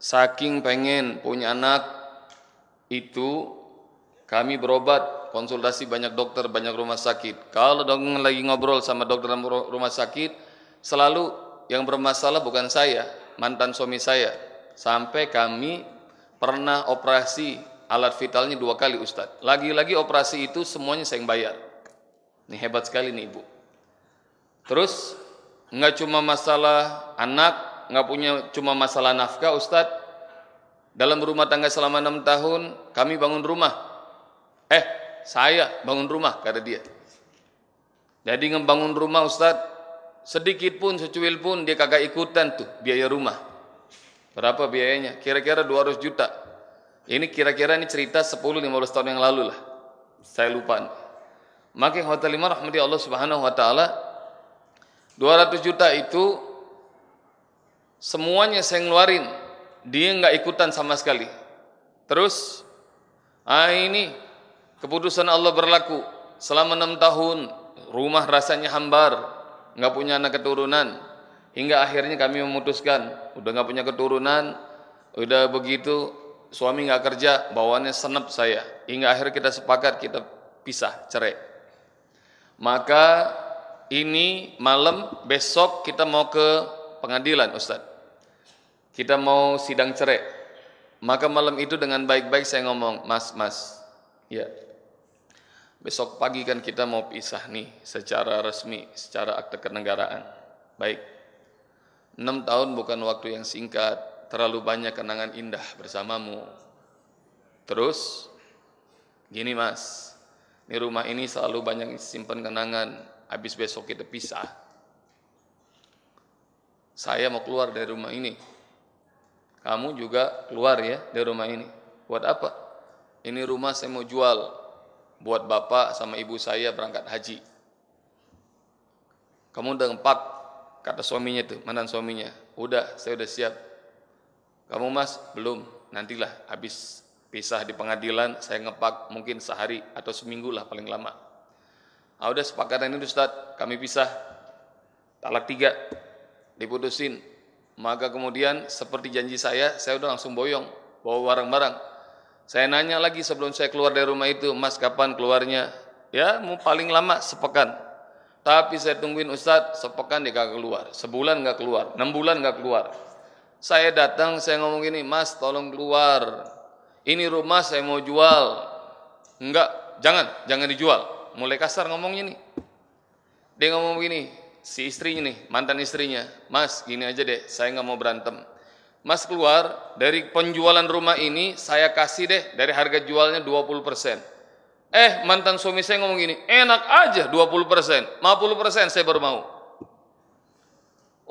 saking pengen punya anak itu kami berobat, konsultasi banyak dokter, banyak rumah sakit. Kalau dong lagi ngobrol sama dokter rumah sakit, selalu yang bermasalah bukan saya, mantan suami saya. Sampai kami pernah operasi alat vitalnya dua kali Ustadz. Lagi-lagi operasi itu semuanya saya yang bayar. Ini hebat sekali nih Ibu. Terus nggak cuma masalah anak, nggak punya cuma masalah nafkah Ustadz. Dalam rumah tangga selama enam tahun kami bangun rumah Eh, saya bangun rumah, kata dia. Jadi ngebangun rumah Ustaz, sedikit pun, secuil pun dia kagak ikutan tuh biaya rumah. Berapa biayanya? Kira-kira 200 juta. Ini kira-kira ini cerita 10-15 tahun yang lalu lah. Saya lupa. Maka hotel lima rahmati Allah subhanahu wa ta'ala 200 juta itu semuanya saya ngeluarin. Dia nggak ikutan sama sekali. Terus ah ini Keputusan Allah berlaku. Selama enam tahun, rumah rasanya hambar, nggak punya anak keturunan, hingga akhirnya kami memutuskan, udah nggak punya keturunan, udah begitu suami nggak kerja, bawaannya senep saya, hingga akhir kita sepakat kita pisah, cerai. Maka ini malam besok kita mau ke pengadilan Ustadz. Kita mau sidang cerai. Maka malam itu dengan baik-baik saya ngomong, Mas, Mas, ya Besok pagi kan kita mau pisah nih secara resmi, secara akte kenegaraan. Baik. Enam tahun bukan waktu yang singkat, terlalu banyak kenangan indah bersamamu. Terus, gini mas, di rumah ini selalu banyak simpan kenangan, habis besok kita pisah. Saya mau keluar dari rumah ini. Kamu juga keluar ya dari rumah ini. Buat apa? Ini rumah saya mau jual. Buat bapak sama ibu saya berangkat haji. Kamu udah empat, kata suaminya tuh, mantan suaminya. Udah, saya udah siap. Kamu mas, belum. Nantilah habis pisah di pengadilan, saya ngepak mungkin sehari atau seminggu lah paling lama. Ah udah sepakatan ini Ustaz, kami pisah. Talak tiga, diputusin. Maka kemudian seperti janji saya, saya udah langsung boyong, bawa barang-barang. Saya nanya lagi sebelum saya keluar dari rumah itu, Mas kapan keluarnya? Ya, mau paling lama sepekan. Tapi saya tungguin Ustaz, sepekan dia gak keluar. Sebulan gak keluar, enam bulan gak keluar. Saya datang, saya ngomong gini, Mas tolong keluar. Ini rumah saya mau jual. Enggak, jangan, jangan dijual mulai kasar ngomongnya nih. Dia ngomong begini, si istrinya nih, mantan istrinya, Mas gini aja deh, saya nggak mau berantem. Mas keluar dari penjualan rumah ini saya kasih deh dari harga jualnya 20%. Eh mantan suami saya ngomong gini, enak aja 20%, 50% saya baru mau.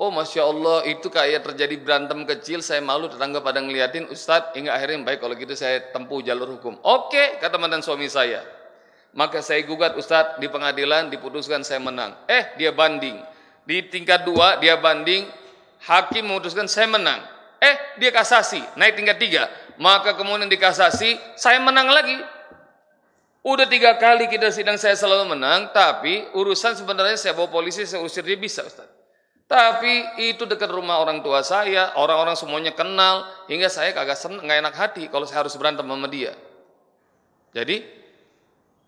Oh Masya Allah itu kayak terjadi berantem kecil Saya malu tetangga pada ngeliatin Ustadz hingga akhirnya baik kalau gitu saya tempuh jalur hukum Oke kata mantan suami saya maka saya gugat Ustadz di pengadilan diputuskan saya menang. Eh dia banding. Di tingkat dua dia banding, hakim memutuskan saya menang. Eh dia kasasi, naik tingkat tiga. Maka kemudian dikasasi, saya menang lagi. Udah tiga kali kita sidang saya selalu menang, tapi urusan sebenarnya saya bawa polisi, saya usir dia bisa Ustaz. Tapi itu dekat rumah orang tua saya, orang-orang semuanya kenal, hingga saya kagak senang, nggak enak hati kalau saya harus berantem sama dia. Jadi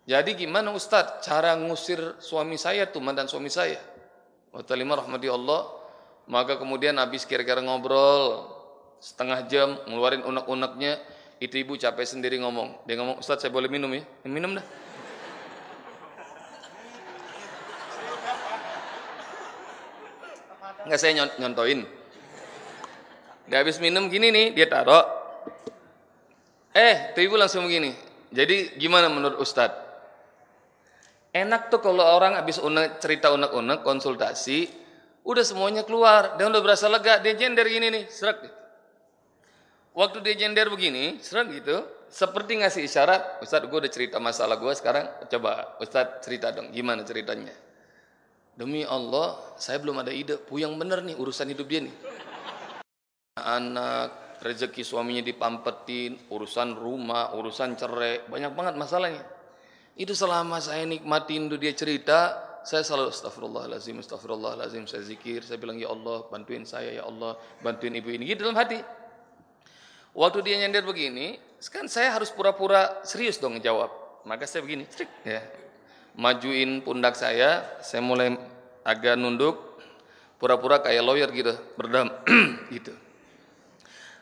jadi gimana Ustadz cara ngusir suami saya tuh mantan suami saya? Watalimah rahmati Allah. Maka kemudian habis kira-kira ngobrol setengah jam ngeluarin unek-uneknya itu ibu capek sendiri ngomong. Dia ngomong Ustadz saya boleh minum ya? ya minum dah. Enggak saya nyontoin. Dia habis minum gini nih, dia taruh. Eh, tuh ibu langsung begini. Jadi gimana menurut Ustadz? Enak tuh kalau orang habis unek, cerita unek-unek, konsultasi, udah semuanya keluar, dan udah berasa lega, dia jender gini nih, serak gitu. Waktu dia jender begini, serak gitu, seperti ngasih isyarat, Ustadz gue udah cerita masalah gue sekarang, coba Ustadz cerita dong, gimana ceritanya? Demi Allah, saya belum ada ide, puyang bener nih urusan hidup dia nih. Anak, rezeki suaminya dipampetin, urusan rumah, urusan cerai, banyak banget masalahnya. Itu selama saya nikmatin itu dia cerita, saya selalu astagfirullahalazim, astagfirullahalazim, saya zikir, saya bilang ya Allah, bantuin saya ya Allah, bantuin ibu ini gitu dalam hati. Waktu dia nyender begini, kan saya harus pura-pura serius dong jawab. Maka saya begini, strik, ya. Majuin pundak saya, saya mulai agak nunduk, pura-pura kayak lawyer gitu, berdam, gitu.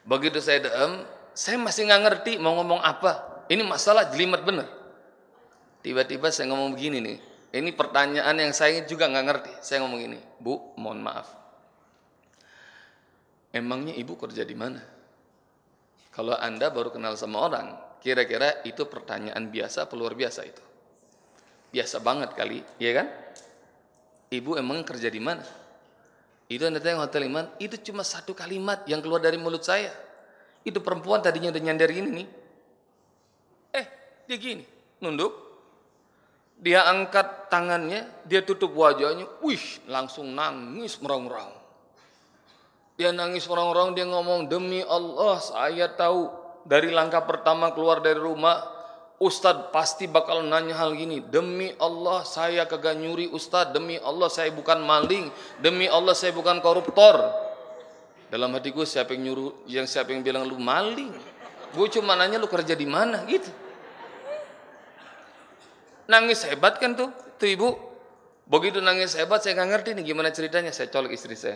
Begitu saya dem, saya masih nggak ngerti mau ngomong apa. Ini masalah jelimet bener. Tiba-tiba saya ngomong begini nih. Ini pertanyaan yang saya juga nggak ngerti. Saya ngomong gini, Bu, mohon maaf. Emangnya ibu kerja di mana? Kalau anda baru kenal sama orang, kira-kira itu pertanyaan biasa, luar biasa itu. Biasa banget kali, ya kan? Ibu emang kerja di mana? Itu anda tanya hotel iman, itu cuma satu kalimat yang keluar dari mulut saya. Itu perempuan tadinya udah nyandar gini nih. Eh, dia gini, nunduk, dia angkat tangannya, dia tutup wajahnya, wih, langsung nangis merong-rong. Dia nangis merong-rong, dia ngomong, demi Allah saya tahu dari langkah pertama keluar dari rumah, Ustadz pasti bakal nanya hal gini. Demi Allah saya kagak nyuri Ustadz. Demi Allah saya bukan maling. Demi Allah saya bukan koruptor. Dalam hatiku siapa yang nyuruh, yang siapa yang bilang lu maling. Gue cuma nanya lu kerja di mana gitu. Nangis hebat kan tuh, tuh ibu. Begitu nangis hebat, saya nggak ngerti nih gimana ceritanya. Saya colok istri saya,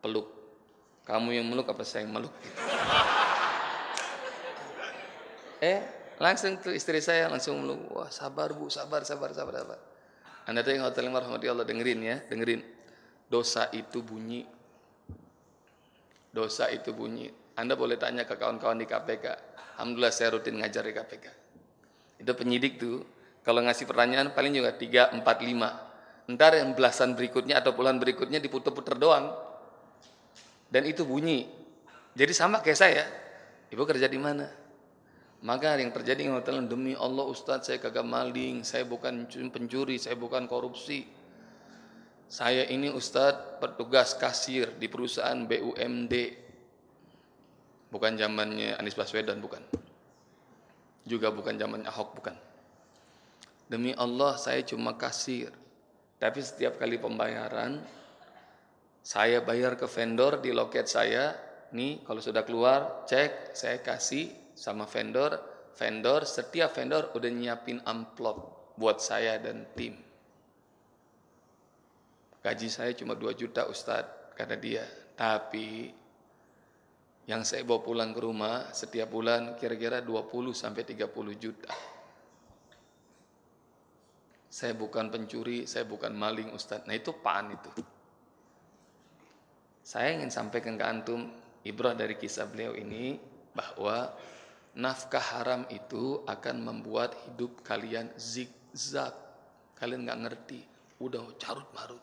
peluk. Kamu yang meluk apa saya yang meluk? eh, langsung tuh istri saya langsung meluk. Wah sabar bu, sabar, sabar, sabar, sabar. Anda tuh yang hotel rahmati Allah dengerin ya, dengerin. Dosa itu bunyi. Dosa itu bunyi. Anda boleh tanya ke kawan-kawan di KPK. Alhamdulillah saya rutin ngajar di KPK. Itu penyidik tuh kalau ngasih pertanyaan paling juga 3, 4, 5. Ntar yang belasan berikutnya atau puluhan berikutnya diputer-puter doang. Dan itu bunyi. Jadi sama kayak saya. Ibu kerja di mana? Maka yang terjadi yang demi Allah Ustadz saya kagak maling, saya bukan pencuri, saya bukan korupsi. Saya ini Ustadz petugas kasir di perusahaan BUMD. Bukan zamannya Anies Baswedan, bukan. Juga bukan zamannya Ahok, bukan. Demi Allah saya cuma kasir. Tapi setiap kali pembayaran, saya bayar ke vendor di loket saya, nih kalau sudah keluar, cek, saya kasih sama vendor, vendor, setiap vendor udah nyiapin amplop buat saya dan tim. Gaji saya cuma 2 juta Ustadz, kata dia. Tapi yang saya bawa pulang ke rumah setiap bulan kira-kira 20 sampai 30 juta. Saya bukan pencuri, saya bukan maling Ustadz. Nah itu pan itu. Saya ingin sampaikan ke antum ibrah dari kisah beliau ini bahwa nafkah haram itu akan membuat hidup kalian zigzag. Kalian nggak ngerti, udah carut marut.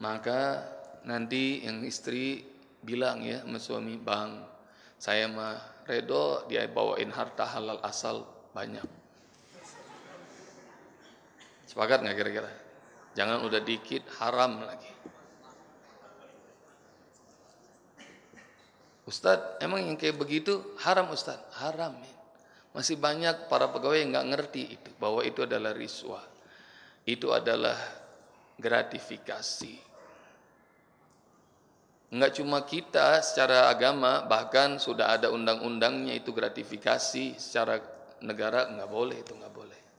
Maka nanti yang istri bilang ya sama suami, bang, saya mah redo dia bawain harta halal asal banyak. Sepakat nggak kira-kira? Jangan udah dikit haram lagi. Ustadz, emang yang kayak begitu haram Ustadz? Haram ya. Masih banyak para pegawai yang nggak ngerti itu bahwa itu adalah riswa. Itu adalah gratifikasi. Enggak cuma kita secara agama, bahkan sudah ada undang-undangnya itu gratifikasi secara negara nggak boleh itu nggak boleh.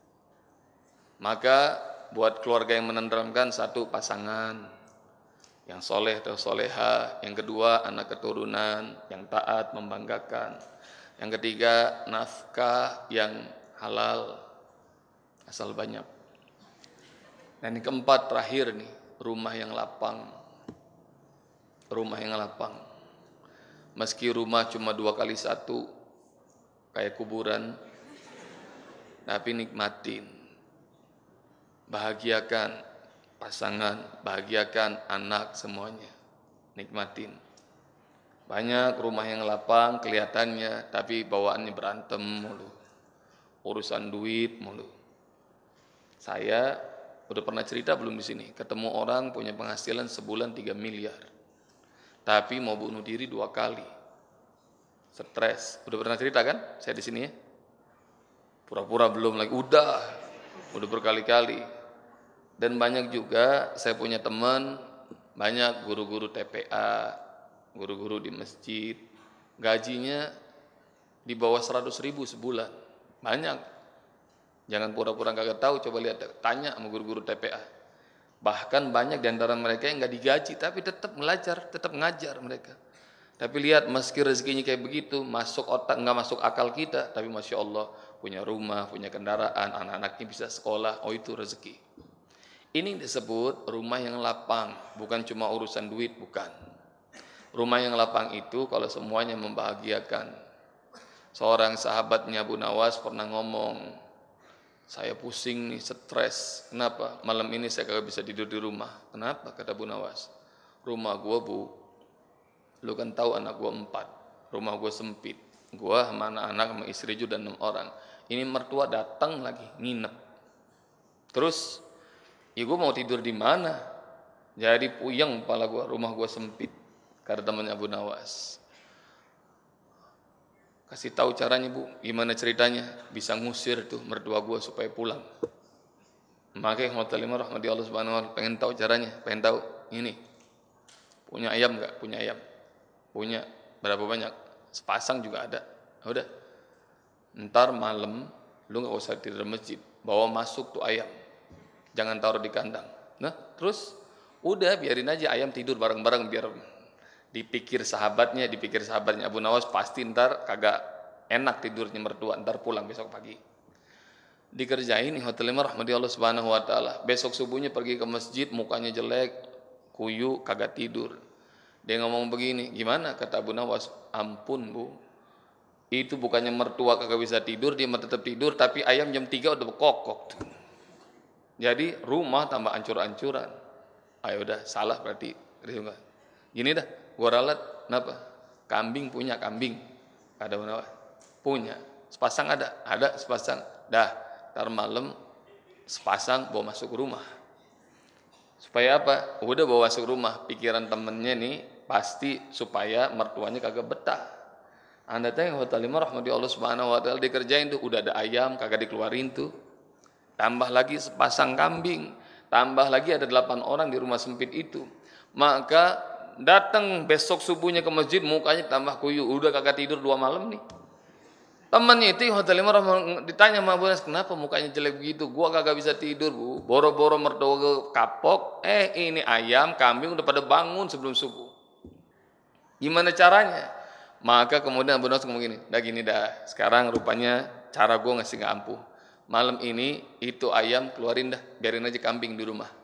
Maka buat keluarga yang menenteramkan satu pasangan, yang soleh atau soleha, yang kedua anak keturunan, yang taat membanggakan, yang ketiga nafkah yang halal asal banyak. Dan yang keempat terakhir nih rumah yang lapang, rumah yang lapang. Meski rumah cuma dua kali satu, kayak kuburan, tapi nikmatin, bahagiakan pasangan, bahagiakan anak semuanya. Nikmatin. Banyak rumah yang lapang kelihatannya, tapi bawaannya berantem mulu. Urusan duit mulu. Saya udah pernah cerita belum di sini, ketemu orang punya penghasilan sebulan 3 miliar. Tapi mau bunuh diri dua kali. Stres. Udah pernah cerita kan? Saya di sini ya. Pura-pura belum lagi. Udah. Udah berkali-kali dan banyak juga saya punya teman banyak guru-guru TPA, guru-guru di masjid, gajinya di bawah 100 ribu sebulan. Banyak. Jangan pura-pura kagak tahu, coba lihat, tanya sama guru-guru TPA. Bahkan banyak di antara mereka yang nggak digaji, tapi tetap belajar, tetap ngajar mereka. Tapi lihat, meski rezekinya kayak begitu, masuk otak, nggak masuk akal kita, tapi masya Allah punya rumah, punya kendaraan, anak-anaknya bisa sekolah, oh itu rezeki. Ini disebut rumah yang lapang, bukan cuma urusan duit, bukan. Rumah yang lapang itu kalau semuanya membahagiakan. Seorang sahabatnya Abu Nawas pernah ngomong, saya pusing nih, stres. Kenapa? Malam ini saya kagak bisa tidur di rumah. Kenapa? Kata Abu Nawas. Rumah gua bu, lu kan tahu anak gua empat. Rumah gua sempit. Gua sama anak-anak sama istri juga dan enam orang. Ini mertua datang lagi, nginep. Terus Ya gue mau tidur di mana? Jadi puyeng kepala gue, rumah gue sempit. Karena temannya Abu Nawas. Kasih tahu caranya bu, gimana ceritanya? Bisa ngusir tuh mertua gue supaya pulang. Makanya hotel lima rahmati Allah subhanahu wa pengen tahu caranya, pengen tahu ini. Punya ayam nggak? Punya ayam. Punya berapa banyak? Sepasang juga ada. Udah. Ntar malam lu nggak usah tidur masjid, bawa masuk tuh ayam jangan taruh di kandang. Nah, terus udah biarin aja ayam tidur bareng-bareng biar dipikir sahabatnya, dipikir sahabatnya Abu Nawas pasti ntar kagak enak tidurnya mertua, ntar pulang besok pagi. Dikerjain hotel lima rahmati Allah subhanahu wa ta'ala. Besok subuhnya pergi ke masjid, mukanya jelek, kuyu, kagak tidur. Dia ngomong begini, gimana? Kata Abu Nawas, ampun bu, itu bukannya mertua kagak bisa tidur, dia tetap tidur, tapi ayam jam 3 udah bekokok. Jadi rumah tambah ancur-ancuran. Ayo udah salah berarti Gini dah, gua ralat, kenapa? Kambing punya kambing. Ada mana? Punya. Sepasang ada, ada sepasang. Dah, tar malam sepasang bawa masuk rumah. Supaya apa? Udah bawa masuk rumah, pikiran temennya nih pasti supaya mertuanya kagak betah. Anda tanya hotel lima rahmati Allah subhanahu wa ta'ala dikerjain tuh, udah ada ayam kagak dikeluarin tuh. Tambah lagi sepasang kambing, tambah lagi ada delapan orang di rumah sempit itu. Maka datang besok subuhnya ke masjid mukanya tambah kuyu udah kagak tidur dua malam nih. Temannya itu hotel lima ditanya sama Bu kenapa mukanya jelek begitu? Gua kagak bisa tidur bu. Boro-boro mertua kapok eh ini ayam kambing udah pada bangun sebelum subuh. Gimana caranya? Maka kemudian Bu Nas ngomong gini dah gini dah sekarang rupanya cara gua ngasih nggak ampuh malam ini itu ayam keluarin dah biarin aja kambing di rumah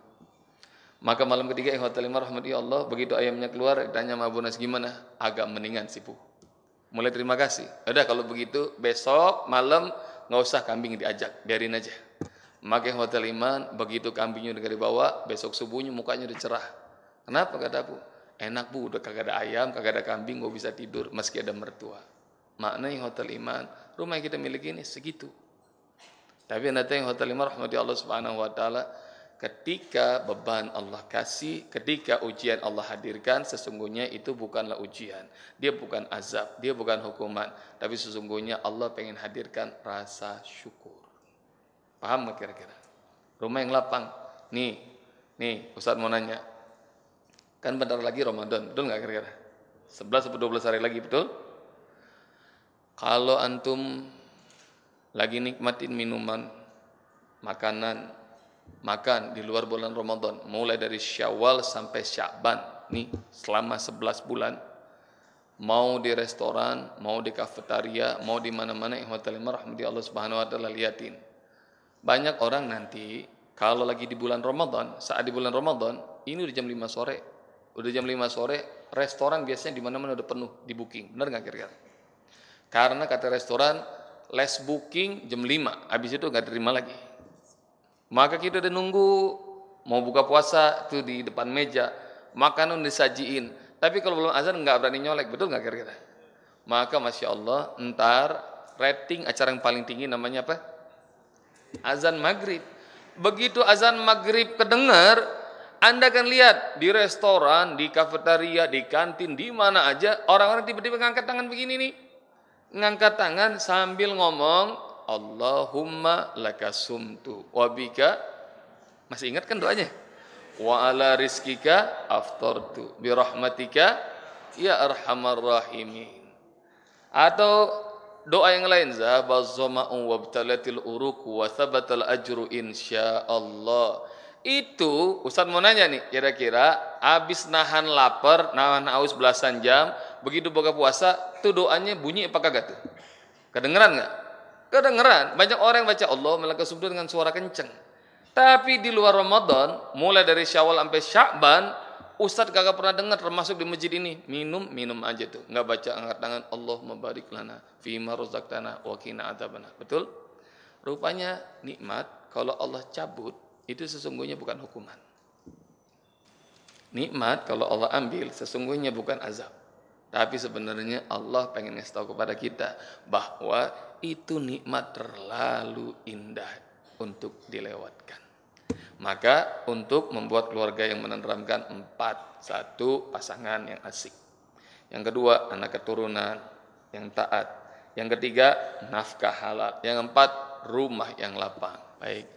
maka malam ketiga ikhwatal lima rahmati Allah, begitu ayamnya keluar, tanya sama Abu Nas gimana? Agak mendingan sih, Bu. Mulai terima kasih. Udah kalau begitu besok malam nggak usah kambing diajak, biarin aja. Maka hotel iman, begitu kambingnya udah dibawa, besok subuhnya mukanya udah cerah. Kenapa kata Bu? Enak Bu, udah kagak ada ayam, kagak ada kambing, gue bisa tidur meski ada mertua. Maknanya hotel iman, rumah yang kita miliki ini segitu. Tapi nanti yang hotel iman rahmati Allah subhanahu wa ta'ala, ketika beban Allah kasih, ketika ujian Allah hadirkan, sesungguhnya itu bukanlah ujian. Dia bukan azab, dia bukan hukuman. Tapi sesungguhnya Allah pengen hadirkan rasa syukur. Paham gak kira-kira? Rumah yang lapang. Nih, nih Ustaz mau nanya. Kan bentar lagi Ramadan, betul gak kira-kira? 11 atau 12 hari lagi, betul? Kalau antum lagi nikmatin minuman, makanan, makan di luar bulan Ramadan mulai dari Syawal sampai Sya'ban nih selama 11 bulan mau di restoran, mau di kafetaria, mau di mana-mana hotel rahmati Allah Subhanahu wa taala liatin. Banyak orang nanti kalau lagi di bulan Ramadan, saat di bulan Ramadan, ini udah jam 5 sore. Udah jam 5 sore, restoran biasanya di mana-mana udah penuh di booking. Benar nggak kira-kira? Karena kata restoran less booking jam 5, habis itu nggak terima lagi. Maka kita udah nunggu mau buka puasa tuh di depan meja, makanan disajiin. Tapi kalau belum azan nggak berani nyolek, betul nggak kira-kira? Maka masya Allah, ntar rating acara yang paling tinggi namanya apa? Azan maghrib. Begitu azan maghrib kedengar, anda akan lihat di restoran, di kafetaria, di kantin, di mana aja orang-orang tiba-tiba ngangkat tangan begini nih. Ngangkat tangan sambil ngomong Allahumma lakasumtu wabika masih ingat kan doanya? Wa ala rizkika aftartu bi rahmatika ya arhamar rahimin. Atau doa yang lain zahaba zama'u wabtalatil uruq wa thabatal ajru insyaallah itu Ustaz mau nanya nih kira-kira habis nahan lapar nahan haus belasan jam begitu buka puasa tuh doanya bunyi apa kagak tuh? Kedengeran nggak? Kedengeran, banyak orang yang baca Allah malaikat subdu dengan suara kenceng. Tapi di luar Ramadan, mulai dari Syawal sampai Sya'ban, Ustadz kagak pernah dengar termasuk di masjid ini. Minum minum aja tuh. Nggak baca angkat tangan Allah membarik lana fima razaqtana wa qina adzabana betul? Rupanya nikmat kalau Allah cabut itu sesungguhnya bukan hukuman. Nikmat kalau Allah ambil sesungguhnya bukan azab tapi sebenarnya Allah pengen ngasih tahu kepada kita bahwa itu nikmat terlalu indah untuk dilewatkan. Maka untuk membuat keluarga yang menenteramkan empat, satu pasangan yang asik. Yang kedua anak keturunan yang taat. Yang ketiga nafkah halal. Yang empat rumah yang lapang. Baik.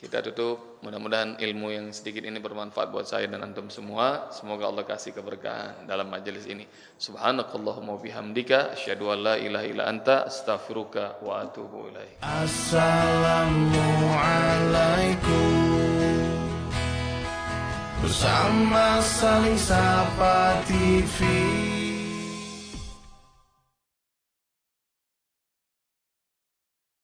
Kita tutup, mudah-mudahan ilmu yang sedikit ini bermanfaat buat saya dan antum semua. Semoga Allah kasih keberkahan dalam majelis ini. Subhanakallahumma bihamdika asyhadu an la ilaha illa anta astaghfiruka wa atubu ilaik. Assalamualaikum. Bersama saling sapa TV.